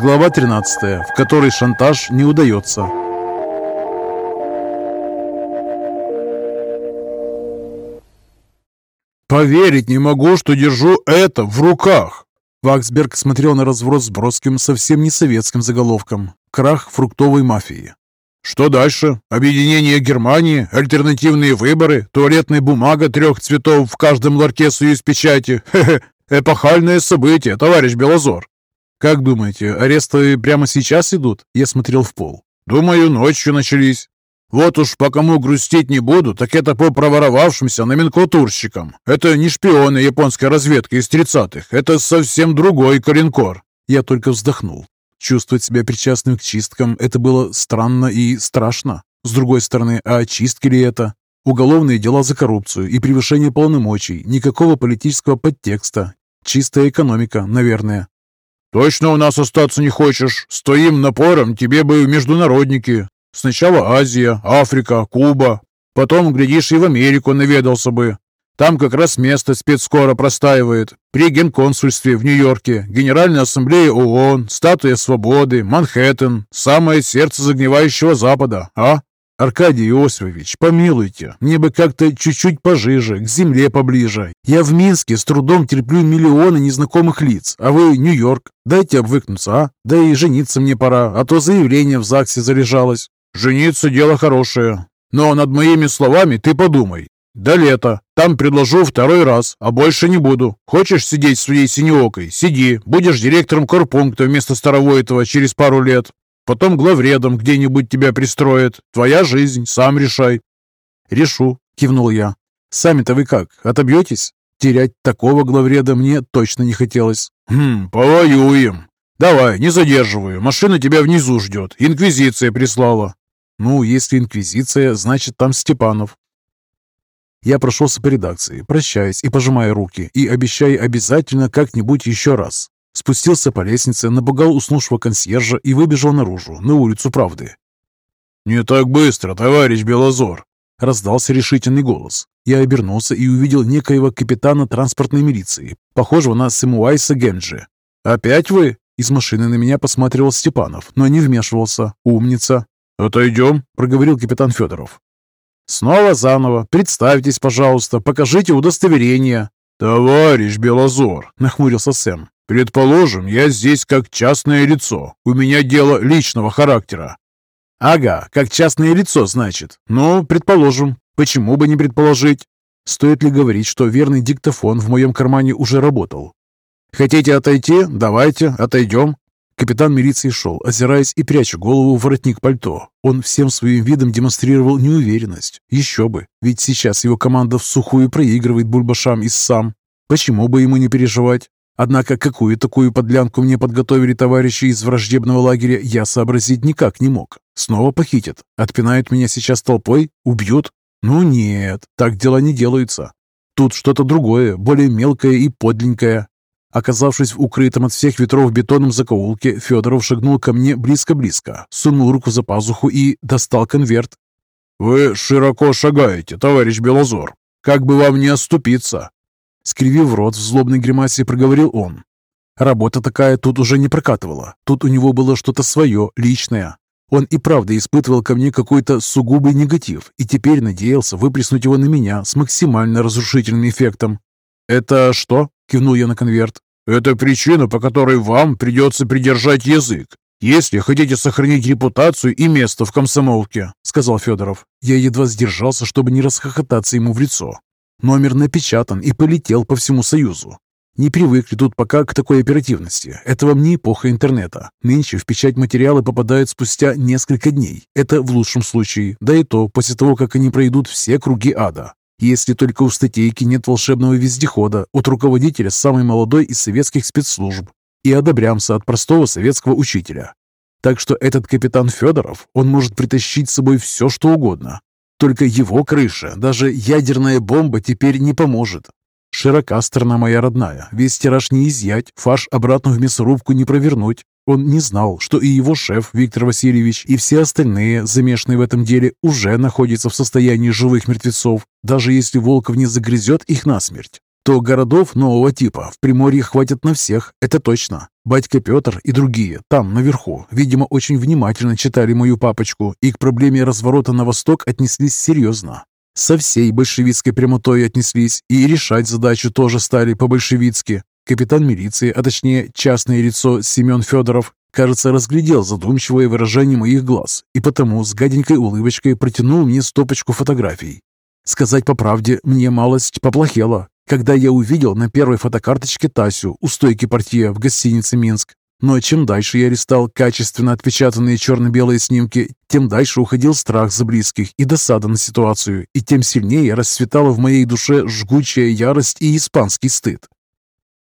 Глава 13, в которой шантаж не удается. «Поверить не могу, что держу это в руках!» Ваксберг смотрел на разворот с броским, совсем не советским заголовком «Крах фруктовой мафии». «Что дальше? Объединение Германии? Альтернативные выборы? Туалетная бумага трех цветов в каждом ларьке союз печати? Хе-хе! Эпохальное событие, товарищ Белозор!» «Как думаете, аресты прямо сейчас идут?» Я смотрел в пол. «Думаю, ночью начались. Вот уж по кому грустить не буду, так это по проворовавшимся номенклатурщикам. Это не шпионы японской разведки из тридцатых, это совсем другой коренкор. Я только вздохнул. Чувствовать себя причастным к чисткам – это было странно и страшно. С другой стороны, а чистки ли это? Уголовные дела за коррупцию и превышение полномочий, никакого политического подтекста. Чистая экономика, наверное. «Точно у нас остаться не хочешь? Стоим напором, тебе бы международники. Сначала Азия, Африка, Куба. Потом, глядишь, и в Америку наведался бы. Там как раз место спецскоро простаивает. При генконсульстве в Нью-Йорке, Генеральная ассамблея ООН, Статуя Свободы, Манхэттен, самое сердце загнивающего Запада, а? Аркадий Иосифович, помилуйте, мне бы как-то чуть-чуть пожиже, к земле поближе. Я в Минске с трудом терплю миллионы незнакомых лиц, а вы Нью-Йорк. Дайте обвыкнуться, а? Да и жениться мне пора, а то заявление в ЗАГСе заряжалось. Жениться дело хорошее. Но над моими словами ты подумай. До лета. Там предложу второй раз, а больше не буду. Хочешь сидеть своей синеокой? Сиди. Будешь директором корпункта вместо Старовойтова через пару лет. Потом главредом где-нибудь тебя пристроят. Твоя жизнь, сам решай. Решу, кивнул я. Сами-то вы как, отобьетесь? Терять такого главреда мне точно не хотелось. Хм, повоюем. Давай, не задерживаю. Машина тебя внизу ждет. Инквизиция прислала. Ну, если инквизиция, значит там Степанов. Я прошелся по редакции, прощаясь и пожимая руки, и обещая обязательно как-нибудь еще раз. Спустился по лестнице, напугал уснувшего консьержа и выбежал наружу, на улицу Правды. «Не так быстро, товарищ Белозор!» Раздался решительный голос. Я обернулся и увидел некоего капитана транспортной милиции, похожего на Сэмуайса Генджи. «Опять вы?» Из машины на меня посматривал Степанов, но не вмешивался. «Умница!» «Отойдем», — проговорил капитан Федоров. «Снова заново. Представьтесь, пожалуйста, покажите удостоверение». «Товарищ Белозор», — нахмурился Сэм, — «предположим, я здесь как частное лицо. У меня дело личного характера». «Ага, как частное лицо, значит. Ну, предположим. Почему бы не предположить?» Стоит ли говорить, что верный диктофон в моем кармане уже работал? «Хотите отойти? Давайте, отойдем. Капитан милиции шел, озираясь и пряча голову в воротник пальто. Он всем своим видом демонстрировал неуверенность. Еще бы, ведь сейчас его команда в сухую проигрывает бульбашам из сам. Почему бы ему не переживать? Однако какую такую подлянку мне подготовили товарищи из враждебного лагеря, я сообразить никак не мог. Снова похитят? Отпинают меня сейчас толпой? Убьют? Ну нет, так дела не делаются. Тут что-то другое, более мелкое и подленькое. Оказавшись в укрытом от всех ветров бетонном закоулке, Федоров шагнул ко мне близко-близко, сунул руку за пазуху и достал конверт. «Вы широко шагаете, товарищ Белозор. Как бы вам не оступиться?» Скривив рот в злобной гримасе, проговорил он. Работа такая тут уже не прокатывала. Тут у него было что-то свое, личное. Он и правда испытывал ко мне какой-то сугубый негатив и теперь надеялся выплеснуть его на меня с максимально разрушительным эффектом. «Это что?» – кивнул я на конверт. «Это причина, по которой вам придется придержать язык, если хотите сохранить репутацию и место в комсомолке», – сказал Федоров. Я едва сдержался, чтобы не расхохотаться ему в лицо. Номер напечатан и полетел по всему Союзу. Не привыкли тут пока к такой оперативности. Это вам не эпоха интернета. Нынче в печать материалы попадают спустя несколько дней. Это в лучшем случае. Да и то после того, как они пройдут все круги ада. Если только у статейки нет волшебного вездехода от руководителя самой молодой из советских спецслужб и одобрямся от простого советского учителя. Так что этот капитан Федоров, он может притащить с собой все, что угодно. Только его крыша, даже ядерная бомба теперь не поможет. Широка сторона моя родная, весь тираж не изъять, фарш обратно в мясорубку не провернуть. Он не знал, что и его шеф Виктор Васильевич, и все остальные, замешанные в этом деле, уже находятся в состоянии живых мертвецов, даже если Волков не загрызет их насмерть. То городов нового типа в Приморье хватит на всех, это точно. Батька Петр и другие, там, наверху, видимо, очень внимательно читали мою папочку и к проблеме разворота на восток отнеслись серьезно. Со всей большевистской прямотой отнеслись и решать задачу тоже стали по-большевицки. Капитан милиции, а точнее частное лицо Семен Федоров, кажется, разглядел задумчивое выражение моих глаз и потому с гаденькой улыбочкой протянул мне стопочку фотографий. Сказать по правде, мне малость поплохело, когда я увидел на первой фотокарточке Тасю у стойки портье в гостинице «Минск». Но чем дальше я листал качественно отпечатанные черно-белые снимки, тем дальше уходил страх за близких и досада на ситуацию, и тем сильнее расцветала в моей душе жгучая ярость и испанский стыд.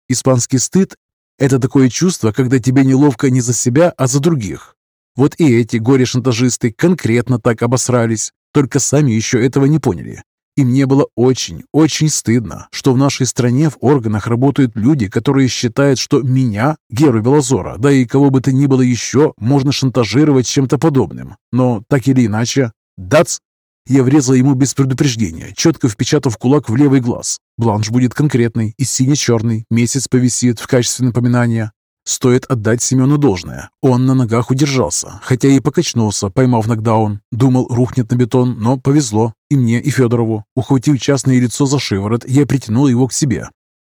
Испанский стыд – это такое чувство, когда тебе неловко не за себя, а за других. Вот и эти горе-шантажисты конкретно так обосрались, только сами еще этого не поняли. И мне было очень, очень стыдно, что в нашей стране в органах работают люди, которые считают, что меня, Геру Белозора, да и кого бы то ни было еще, можно шантажировать чем-то подобным. Но так или иначе, дац! Я врезал ему без предупреждения, четко впечатав кулак в левый глаз. Бланш будет конкретный и сине-черный, месяц повисит в качестве напоминания. Стоит отдать Семену должное. Он на ногах удержался, хотя и покачнулся, поймав нокдаун. Думал, рухнет на бетон, но повезло. И мне, и Федорову. Ухватив частное лицо за шиворот, я притянул его к себе.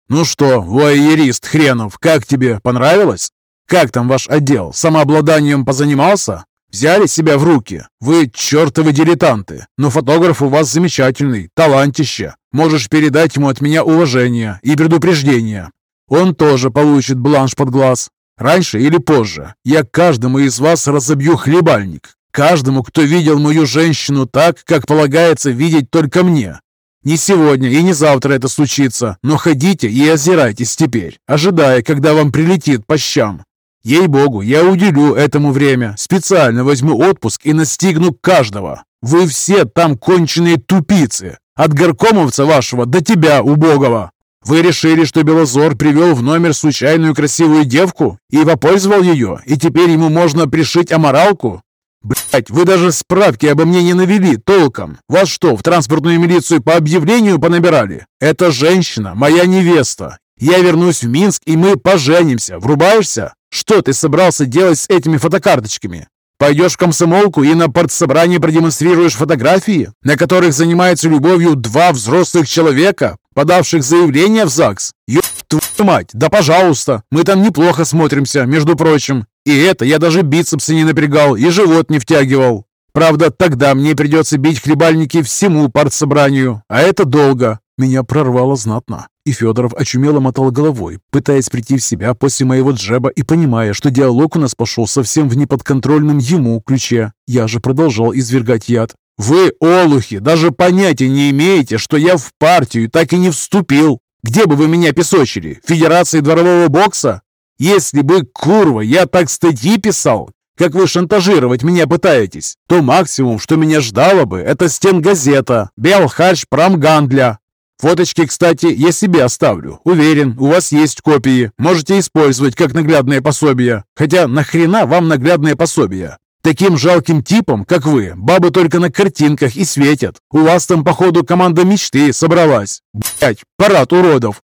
«Ну что, воерист хренов, как тебе? Понравилось? Как там ваш отдел? Самообладанием позанимался? Взяли себя в руки? Вы чертовы дилетанты, но фотограф у вас замечательный, талантище. Можешь передать ему от меня уважение и предупреждение. Он тоже получит бланш под глаз. Раньше или позже я каждому из вас разобью хлебальник. Каждому, кто видел мою женщину так, как полагается видеть только мне. Не сегодня и не завтра это случится, но ходите и озирайтесь теперь, ожидая, когда вам прилетит по щам. Ей-богу, я уделю этому время, специально возьму отпуск и настигну каждого. Вы все там конченые тупицы, от горкомовца вашего до тебя, убогого. Вы решили, что Белозор привел в номер случайную красивую девку и попользовал ее, и теперь ему можно пришить аморалку? Блять, вы даже справки обо мне не навели толком. Вас что, в транспортную милицию по объявлению понабирали? Это женщина, моя невеста. Я вернусь в Минск, и мы поженимся. Врубаешься? Что ты собрался делать с этими фотокарточками? Пойдешь в комсомолку и на партсобрании продемонстрируешь фотографии, на которых занимаются любовью два взрослых человека, подавших заявление в ЗАГС? Ёб твою мать, да пожалуйста, мы там неплохо смотримся, между прочим. И это я даже бицепсы не напрягал и живот не втягивал. Правда, тогда мне придется бить хлебальники всему партсобранию, а это долго. Меня прорвало знатно, и Федоров очумело мотал головой, пытаясь прийти в себя после моего джеба и понимая, что диалог у нас пошел совсем в неподконтрольном ему ключе. Я же продолжал извергать яд. «Вы, олухи, даже понятия не имеете, что я в партию так и не вступил. Где бы вы меня песочили? Федерации дворового бокса? Если бы, курва, я так статьи писал, как вы шантажировать меня пытаетесь, то максимум, что меня ждало бы, это стенгазета, Белхарч Промгандля, Фоточки, кстати, я себе оставлю. Уверен, у вас есть копии. Можете использовать как наглядное пособие. Хотя нахрена вам наглядное пособие? Таким жалким типом, как вы, бабы только на картинках и светят. У вас там, походу, команда мечты собралась. Блять, парад уродов.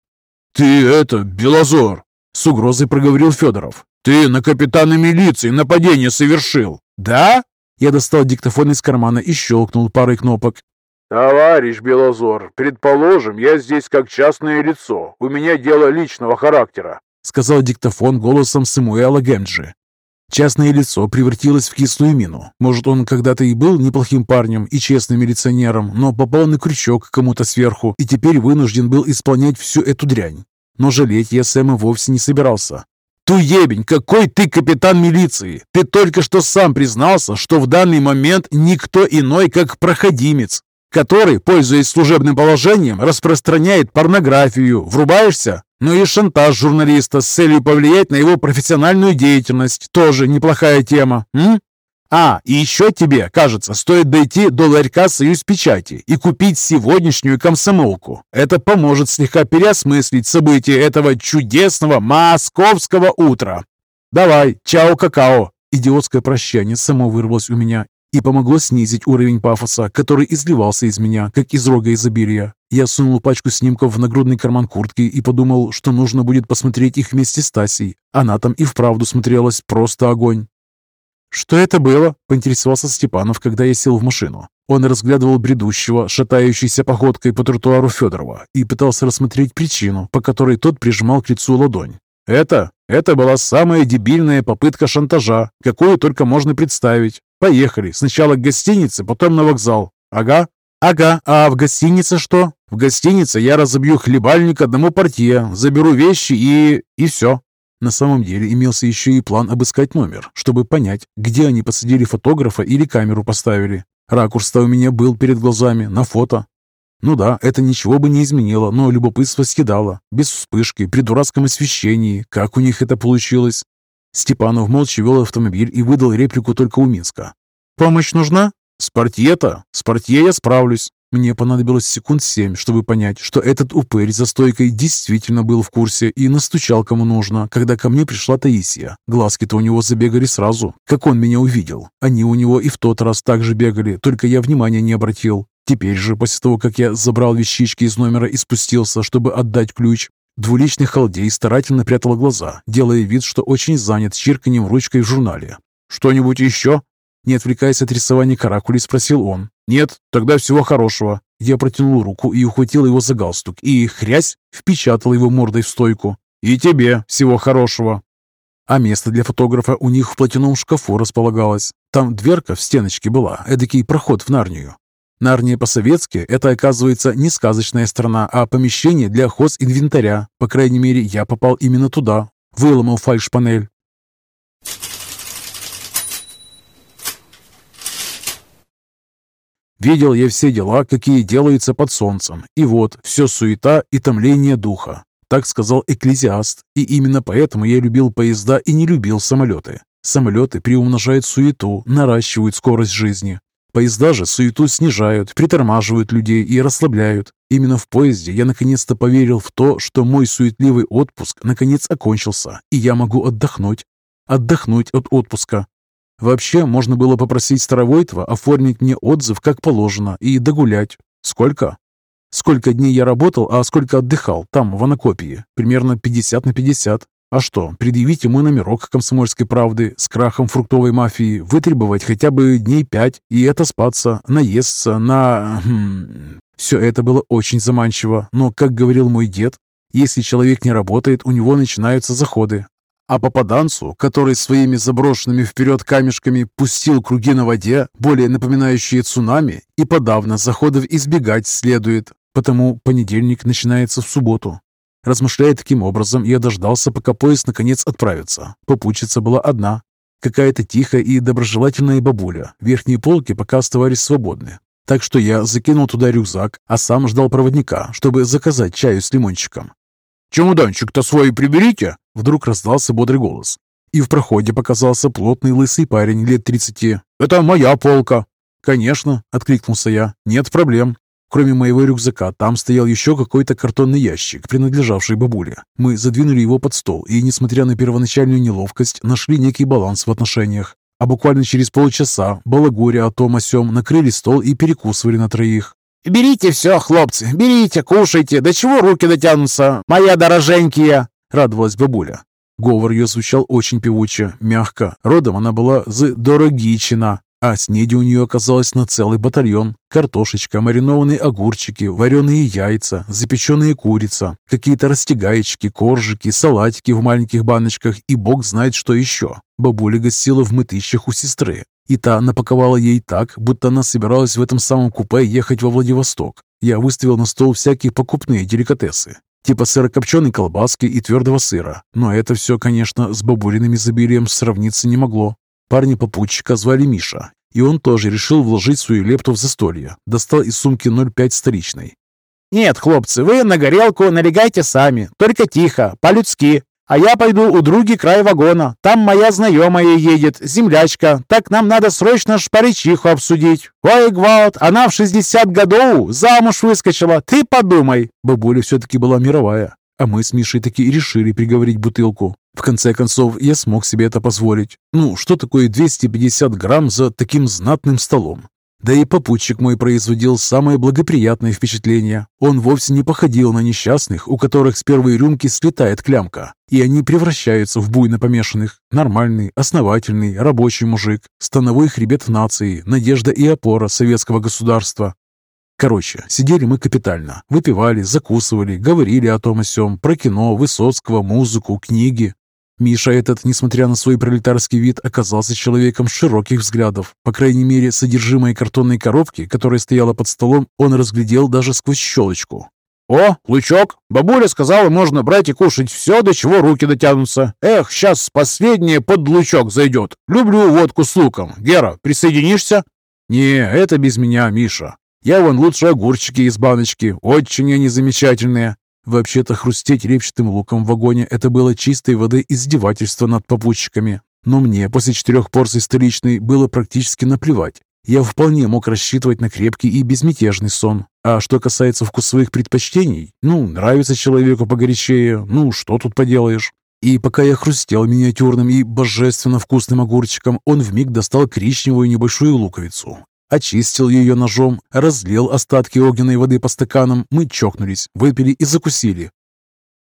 Ты это, Белозор, с угрозой проговорил Федоров. Ты на капитана милиции нападение совершил. Да? Я достал диктофон из кармана и щелкнул парой кнопок. «Товарищ Белозор, предположим, я здесь как частное лицо. У меня дело личного характера», сказал диктофон голосом Самуэла Генджи. Частное лицо превратилось в кислую мину. Может, он когда-то и был неплохим парнем и честным милиционером, но попал на крючок кому-то сверху и теперь вынужден был исполнять всю эту дрянь. Но жалеть я Сэма вовсе не собирался. «Туебень, какой ты капитан милиции! Ты только что сам признался, что в данный момент никто иной, как проходимец который, пользуясь служебным положением, распространяет порнографию. Врубаешься? Ну и шантаж журналиста с целью повлиять на его профессиональную деятельность. Тоже неплохая тема. М? А, и еще тебе, кажется, стоит дойти до ларька «Союз печати» и купить сегодняшнюю комсомолку. Это поможет слегка переосмыслить события этого чудесного московского утра. Давай, чао-какао. Идиотское прощание само вырвалось у меня, и помогло снизить уровень пафоса, который изливался из меня, как из рога изобилия. Я сунул пачку снимков в нагрудный карман куртки и подумал, что нужно будет посмотреть их вместе с Тасей. Она там и вправду смотрелась просто огонь. «Что это было?» – поинтересовался Степанов, когда я сел в машину. Он разглядывал бредущего, шатающейся походкой по тротуару Федорова и пытался рассмотреть причину, по которой тот прижимал к лицу ладонь. «Это? Это была самая дебильная попытка шантажа, какую только можно представить. Поехали. Сначала к гостинице, потом на вокзал. Ага?» «Ага. А в гостинице что?» «В гостинице я разобью хлебальник одному портье, заберу вещи и... и все». На самом деле имелся еще и план обыскать номер, чтобы понять, где они посадили фотографа или камеру поставили. Ракурс-то у меня был перед глазами, на фото. Ну да, это ничего бы не изменило, но любопытство съедало. Без вспышки, при дурацком освещении. Как у них это получилось? Степанов молча вел автомобиль и выдал реплику только у Минска. «Помощь нужна?» «С портье-то? С я справлюсь». Мне понадобилось секунд семь, чтобы понять, что этот упырь за стойкой действительно был в курсе и настучал кому нужно, когда ко мне пришла Таисия. Глазки-то у него забегали сразу, как он меня увидел. Они у него и в тот раз так же бегали, только я внимания не обратил. Теперь же, после того, как я забрал вещички из номера и спустился, чтобы отдать ключ, двуличный халдей старательно прятал глаза, делая вид, что очень занят чирканием ручкой в журнале. «Что-нибудь еще?» Не отвлекаясь от рисования каракули, спросил он. «Нет, тогда всего хорошего». Я протянул руку и ухватил его за галстук, и, хрясь, впечатал его мордой в стойку. «И тебе всего хорошего». А место для фотографа у них в платяном шкафу располагалось. Там дверка в стеночке была, эдакий проход в Нарнию. Нарния по-советски – это, оказывается, не сказочная страна, а помещение для хозинвентаря. По крайней мере, я попал именно туда. Выломал фальш-панель. Видел я все дела, какие делаются под солнцем. И вот, все суета и томление духа. Так сказал экклезиаст. И именно поэтому я любил поезда и не любил самолеты. Самолеты приумножают суету, наращивают скорость жизни. Поезда же суету снижают, притормаживают людей и расслабляют. Именно в поезде я наконец-то поверил в то, что мой суетливый отпуск наконец окончился, и я могу отдохнуть. Отдохнуть от отпуска. Вообще, можно было попросить Старовойтова оформить мне отзыв как положено и догулять. Сколько? Сколько дней я работал, а сколько отдыхал там, в Анакопии? Примерно 50 на 50. А что, предъявить ему номерок комсомольской правды с крахом фруктовой мафии, вытребовать хотя бы дней пять и это спаться, наесться, на... Хм... Все это было очень заманчиво, но, как говорил мой дед, если человек не работает, у него начинаются заходы, а попаданцу, который своими заброшенными вперед камешками пустил круги на воде, более напоминающие цунами, и подавно заходов избегать следует. Потому понедельник начинается в субботу. Размышляя таким образом, я дождался, пока поезд наконец отправится. Попутчица была одна. Какая-то тихая и доброжелательная бабуля. Верхние полки пока оставались свободны. Так что я закинул туда рюкзак, а сам ждал проводника, чтобы заказать чаю с лимончиком. «Чемоданчик-то свой приберите!» Вдруг раздался бодрый голос. И в проходе показался плотный лысый парень лет тридцати. «Это моя полка!» «Конечно!» — откликнулся я. «Нет проблем!» Кроме моего рюкзака, там стоял еще какой-то картонный ящик, принадлежавший бабуле. Мы задвинули его под стол и, несмотря на первоначальную неловкость, нашли некий баланс в отношениях. А буквально через полчаса, балагуря о том о сём, накрыли стол и перекусывали на троих. «Берите все, хлопцы, берите, кушайте, до чего руки дотянутся, моя дороженькие!» — радовалась бабуля. Говор ее звучал очень певуче, мягко. Родом она была з Дорогичина, а снеди у нее оказалось на целый батальон. Картошечка, маринованные огурчики, вареные яйца, запеченная курица, какие-то растягаечки, коржики, салатики в маленьких баночках и бог знает что еще. Бабуля гостила в мытищах у сестры, и та напаковала ей так, будто она собиралась в этом самом купе ехать во Владивосток. Я выставил на стол всякие покупные деликатесы, типа сырокопченой колбаски и твердого сыра. Но это все, конечно, с бабулиным изобилием сравниться не могло. Парня-попутчика звали Миша, и он тоже решил вложить свою лепту в застолье. Достал из сумки 0,5 столичной. «Нет, хлопцы, вы на горелку налегайте сами, только тихо, по-людски. А я пойду у други край вагона. Там моя знакомая едет, землячка. Так нам надо срочно шпаричиху обсудить. Ой, Гвалт, она в 60 годов замуж выскочила. Ты подумай. Бабуля все-таки была мировая. А мы с Мишей таки и решили приговорить бутылку. В конце концов, я смог себе это позволить. Ну, что такое 250 грамм за таким знатным столом? Да и попутчик мой производил самое благоприятное впечатление. Он вовсе не походил на несчастных, у которых с первой рюмки слетает клямка, и они превращаются в буйно помешанных. Нормальный, основательный, рабочий мужик, становой хребет нации, надежда и опора советского государства. Короче, сидели мы капитально, выпивали, закусывали, говорили о том о сём, про кино, Высоцкого, музыку, книги. Миша этот, несмотря на свой пролетарский вид, оказался человеком широких взглядов. По крайней мере, содержимое картонной коробки, которая стояла под столом, он разглядел даже сквозь щелочку. «О, лучок! Бабуля сказала, можно брать и кушать все, до чего руки дотянутся. Эх, сейчас последнее под лучок зайдет. Люблю водку с луком. Гера, присоединишься?» «Не, это без меня, Миша. Я вон лучше огурчики из баночки. Очень они замечательные. Вообще-то хрустеть репчатым луком в вагоне – это было чистой воды издевательство над попутчиками. Но мне после четырех порций столичной было практически наплевать. Я вполне мог рассчитывать на крепкий и безмятежный сон. А что касается вкусовых предпочтений, ну, нравится человеку погорячее, ну, что тут поделаешь. И пока я хрустел миниатюрным и божественно вкусным огурчиком, он вмиг достал коричневую небольшую луковицу очистил ее ножом, разлил остатки огненной воды по стаканам. Мы чокнулись, выпили и закусили.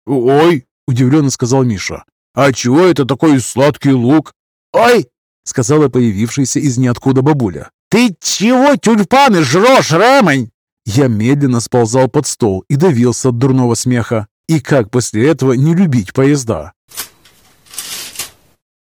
«Ой!» – удивленно сказал Миша. «А чего это такой сладкий лук?» «Ой!» – сказала появившаяся из ниоткуда бабуля. «Ты чего тюльпаны жрешь, Ремонь?» Я медленно сползал под стол и давился от дурного смеха. И как после этого не любить поезда?